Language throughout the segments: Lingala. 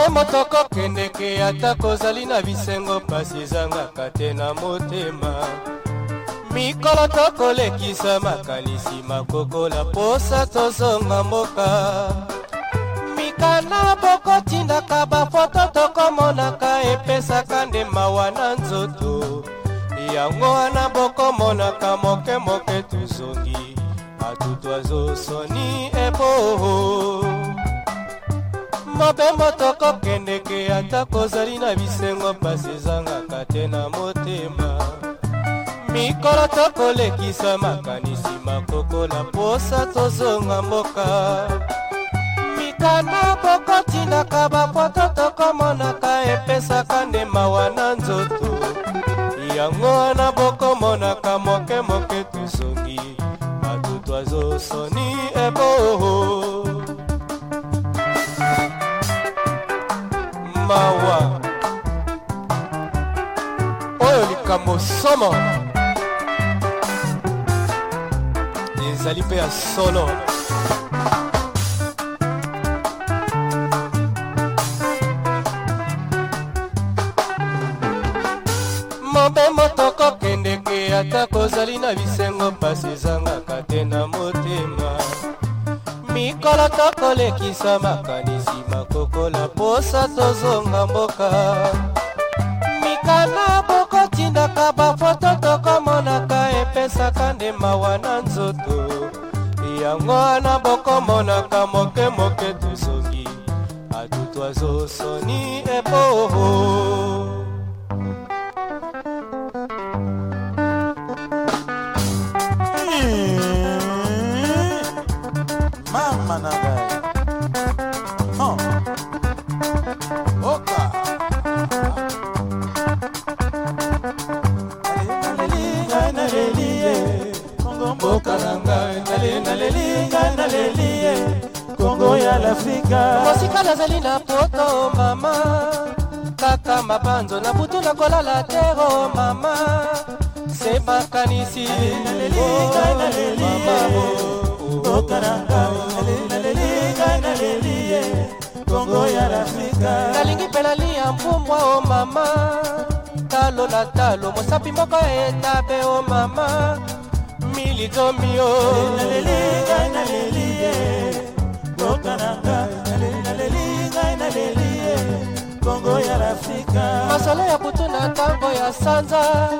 mpe motoko kendeke atako ozali na bisengo pasi ezangaka te na motema mikolo tokolekisa makanisi makokola posa tozonga mboka mikanda bokotindaka bafoto tokomonaka epesaka nde mawa na nzoto yango wana bokomonaka moke moke tozongi batutu azosoni eboho mobembo tokokendeke atako ozali na bisengo mpasi ezangaka te na motema mikolo tokolekisa makanisi makokola posa tozonga mboka mikanda bokotindaka bapoto tokomonaka epesaka nde mawa na nzoto yango wana bokomonaka moke moke tozongi bato twazosoni makambo somo ezali mpe ya solo mobembo tokokendeke ata kozali na bisengo mpasi ezangaka te na motema mikolo tokolekisa makanisi makokola posa tozonga mboka kaka bafoto tokomonaka epesaka nde mawa na nzoto yango wana bokomonaka mokemoke tozongi atutu azosoni epoho mama na ngai afrika mosika nazali na poto mama kaka mabanzo na butu nakolala tero mama se makanisi oh, oh, oh. nalingi pelali ya mpumbwa o mama talo na talo mosapi moko etape o mama milizomi o nzala ya butu na ntango ya sanza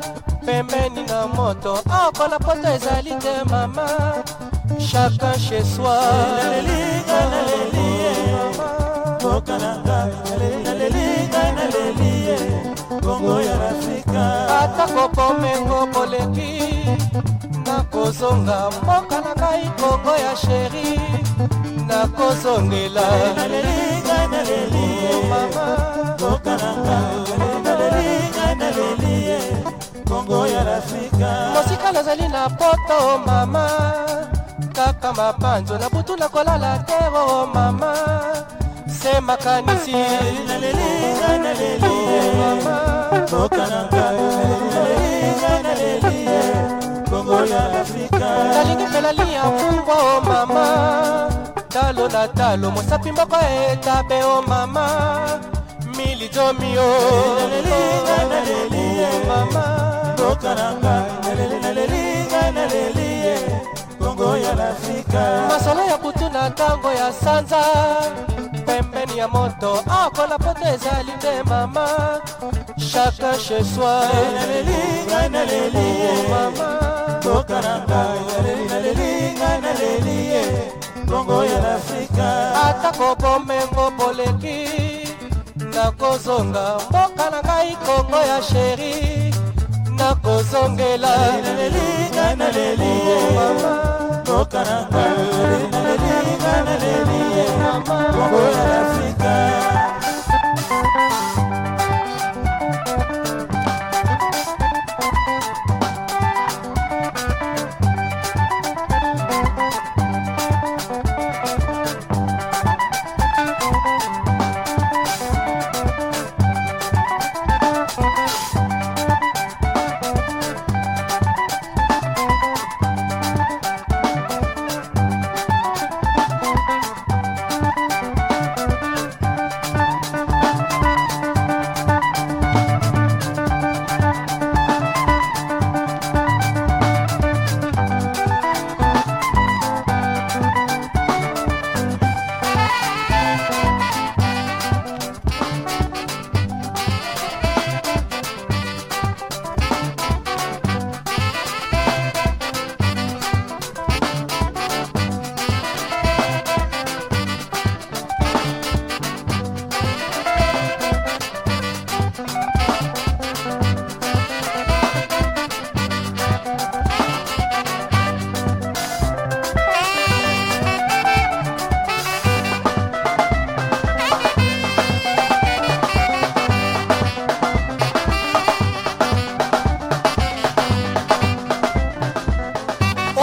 pembeni na moto oko na poto ezali te mama chacun chez soiata eh. eh. kokomengo koleki nakozonga mboka na ngai kongo ya sheri nakozongela eh. mama eleli ye kongo ya afrika mosika nazali na poto mama kaka mabanzo na butu nakolala te o mama se makanisi nalelinga ah, eh, naleli oh, mama mboka na ngai naleli kongo ya afrika nalingi pelali ya mfungwa o mama talo na talo mosapi moko etape o oh, mama milijomi o oh. eh, ngai naleli ye mama mboka na ngai naleli naleli ngai naleli ye kongo ya afrika masolo ya kutuna ntango ya sanza pembeni ya moto akola ah, poto ezali nde mama chaka chez soi naleli ngai naleli ye mama mboka na ngai naleli naleli ngai naleli ye kongo ya afrika atako bomengo boleki nakozonga mboka na ngai kongo ya sheri nakozongela lelinga na leli mama mboka na ngai lelinga eh. na leli mama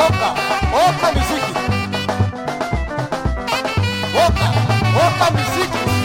Oca, oca music. Oca, oca music.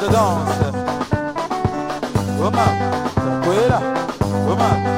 de danse. là,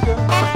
nigga.